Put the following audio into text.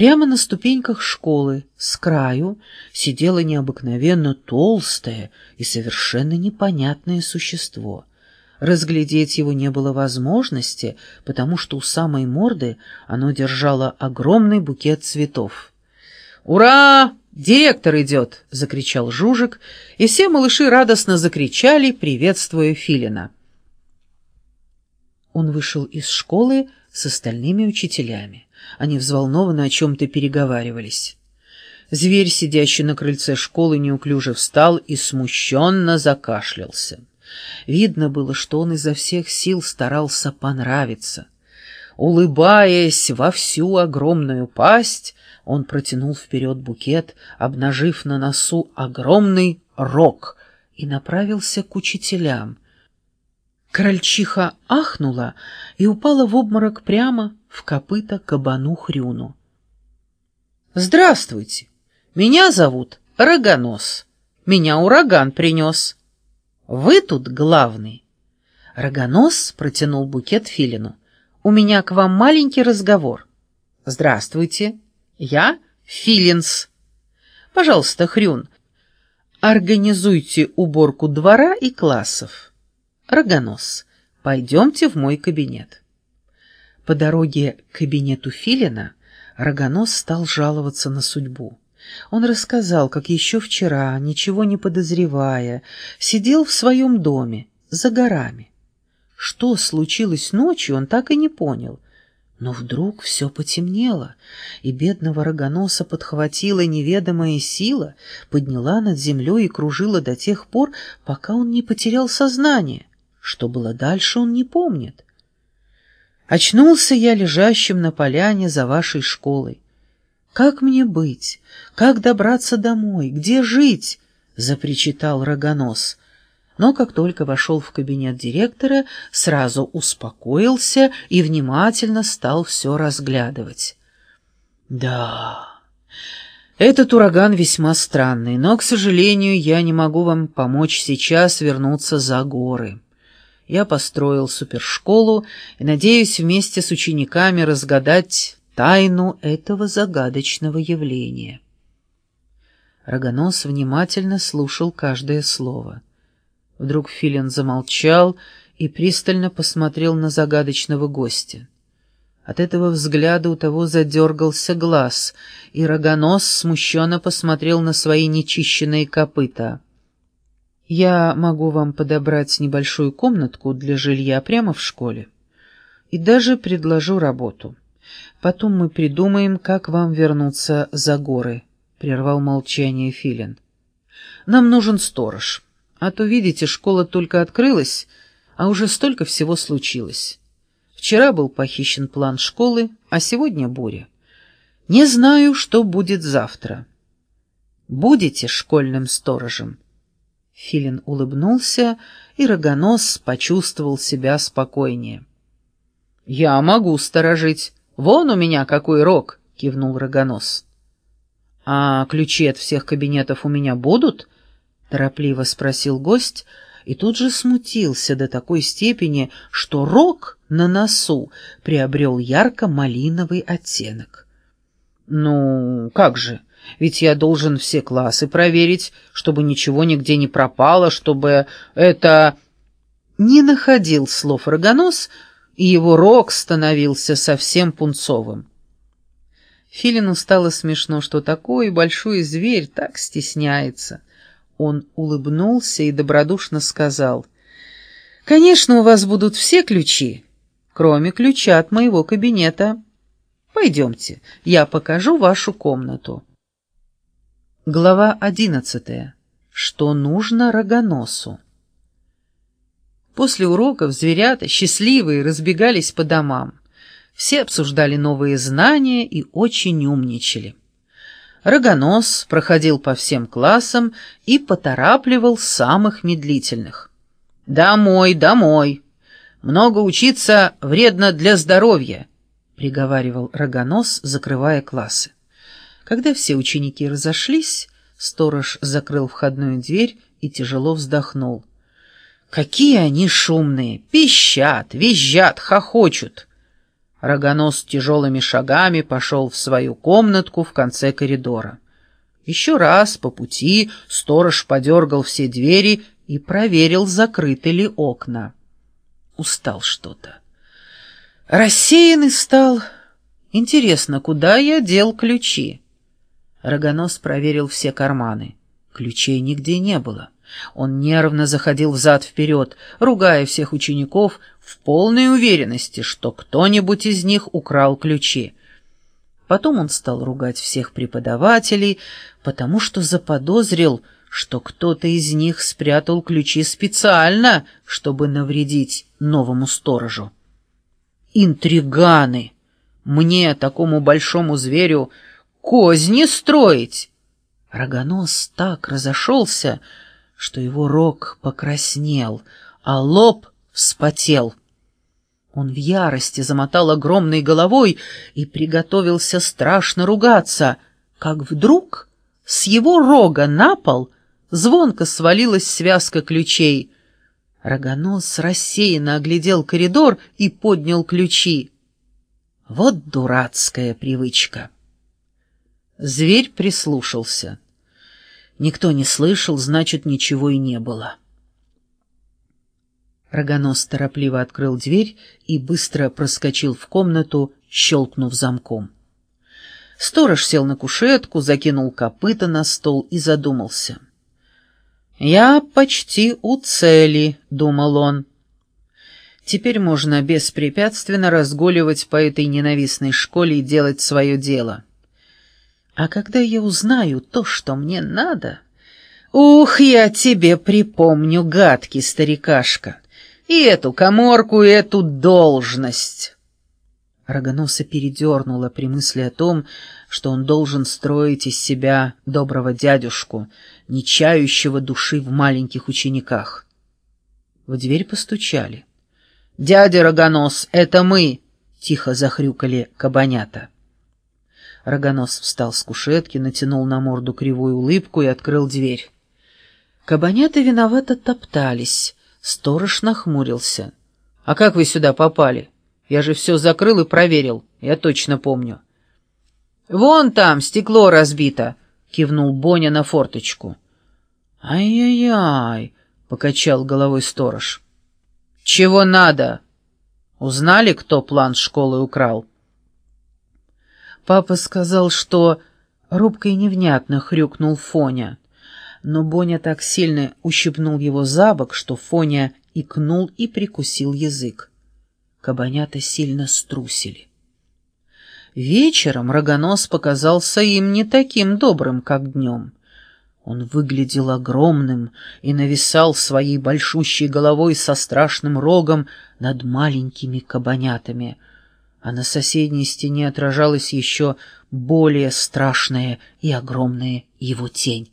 Прямо на ступеньках школы, с краю, сидело необыкновенно толстое и совершенно непонятное существо. Разглядеть его не было возможности, потому что у самой морды оно держало огромный букет цветов. «Ура! Директор идет!» — закричал Жужик, и все малыши радостно закричали, приветствуя Филина. Он вышел из школы с остальными учителями. Они взволнованно о чем-то переговаривались. Зверь, сидящий на крыльце школы, неуклюже встал и смущенно закашлялся. Видно было, что он изо всех сил старался понравиться. Улыбаясь во всю огромную пасть, он протянул вперед букет, обнажив на носу огромный рог, и направился к учителям. Крольчиха ахнула и упала в обморок прямо в копыта кабану Хрюну. «Здравствуйте! Меня зовут Рогонос. Меня ураган принес. Вы тут главный». Рогонос протянул букет Филину. «У меня к вам маленький разговор. Здравствуйте, я Филинс. Пожалуйста, Хрюн, организуйте уборку двора и классов. Рогонос, пойдемте в мой кабинет». По дороге к кабинету Филина Рогонос стал жаловаться на судьбу. Он рассказал, как еще вчера, ничего не подозревая, сидел в своем доме, за горами. Что случилось ночью, он так и не понял. Но вдруг все потемнело, и бедного рогоноса подхватила неведомая сила, подняла над землей и кружила до тех пор, пока он не потерял сознание. Что было дальше, он не помнит. Очнулся я лежащим на поляне за вашей школой. «Как мне быть? Как добраться домой? Где жить?» — запричитал Рогонос. Но как только вошел в кабинет директора, сразу успокоился и внимательно стал все разглядывать. «Да, этот ураган весьма странный, но, к сожалению, я не могу вам помочь сейчас вернуться за горы» я построил супершколу и надеюсь вместе с учениками разгадать тайну этого загадочного явления. Рогонос внимательно слушал каждое слово. Вдруг Филин замолчал и пристально посмотрел на загадочного гостя. От этого взгляда у того задергался глаз, и Рогонос смущенно посмотрел на свои нечищенные копыта. Я могу вам подобрать небольшую комнатку для жилья прямо в школе. И даже предложу работу. Потом мы придумаем, как вам вернуться за горы», — прервал молчание Филин. «Нам нужен сторож. А то, видите, школа только открылась, а уже столько всего случилось. Вчера был похищен план школы, а сегодня буря. Не знаю, что будет завтра. Будете школьным сторожем?» Филин улыбнулся, и Рогонос почувствовал себя спокойнее. «Я могу сторожить. Вон у меня какой рог!» — кивнул Рогонос. «А ключи от всех кабинетов у меня будут?» — торопливо спросил гость, и тут же смутился до такой степени, что рог на носу приобрел ярко-малиновый оттенок. «Ну, как же?» Ведь я должен все классы проверить, чтобы ничего нигде не пропало, чтобы это...» Не находил слов рогонос, и его рог становился совсем пунцовым. Филину стало смешно, что такой большой зверь так стесняется. Он улыбнулся и добродушно сказал, «Конечно, у вас будут все ключи, кроме ключа от моего кабинета. Пойдемте, я покажу вашу комнату». Глава одиннадцатая. Что нужно рогоносу? После уроков зверята, счастливые, разбегались по домам. Все обсуждали новые знания и очень умничали. Рогонос проходил по всем классам и поторапливал самых медлительных. «Домой, домой! Много учиться вредно для здоровья!» — приговаривал Рогонос, закрывая классы. Когда все ученики разошлись, сторож закрыл входную дверь и тяжело вздохнул. «Какие они шумные! Пищат, визжат, хохочут! Рогонос тяжелыми шагами пошел в свою комнатку в конце коридора. Еще раз по пути сторож подергал все двери и проверил, закрыты ли окна. Устал что-то. Рассеянный стал. Интересно, куда я дел ключи? Рогонос проверил все карманы. Ключей нигде не было. Он нервно заходил взад-вперед, ругая всех учеников в полной уверенности, что кто-нибудь из них украл ключи. Потом он стал ругать всех преподавателей, потому что заподозрил, что кто-то из них спрятал ключи специально, чтобы навредить новому сторожу. Интриганы! Мне, такому большому зверю, козни строить! Рогонос так разошелся, что его рог покраснел, а лоб вспотел. Он в ярости замотал огромной головой и приготовился страшно ругаться, как вдруг с его рога на пол звонко свалилась связка ключей. Рогонос рассеянно оглядел коридор и поднял ключи. Вот дурацкая привычка. Зверь прислушался. Никто не слышал, значит, ничего и не было. Рогонос торопливо открыл дверь и быстро проскочил в комнату, щелкнув замком. Сторож сел на кушетку, закинул копыта на стол и задумался. «Я почти у цели», — думал он. «Теперь можно беспрепятственно разгуливать по этой ненавистной школе и делать свое дело. А когда я узнаю то, что мне надо...» «Ух, я тебе припомню, гадкий старикашка!» И эту коморку, и эту должность. Рогоноса передернула при мысли о том, что он должен строить из себя доброго дядюшку, не чающего души в маленьких учениках. В дверь постучали. «Дядя Рогонос, это мы!» — тихо захрюкали кабанята. Рогонос встал с кушетки, натянул на морду кривую улыбку и открыл дверь. Кабанята виновато топтались, Сторож нахмурился. «А как вы сюда попали? Я же все закрыл и проверил, я точно помню». «Вон там стекло разбито», — кивнул Боня на форточку. «Ай-яй-яй», — покачал головой сторож. «Чего надо? Узнали, кто план школы украл?» Папа сказал, что... Рубко и невнятно хрюкнул Фоня но Боня так сильно ущипнул его за бок, что Фоня икнул и прикусил язык. Кабанята сильно струсили. Вечером рогонос показался им не таким добрым, как днем. Он выглядел огромным и нависал своей большущей головой со страшным рогом над маленькими кабанятами, а на соседней стене отражалась еще более страшная и огромная его тень.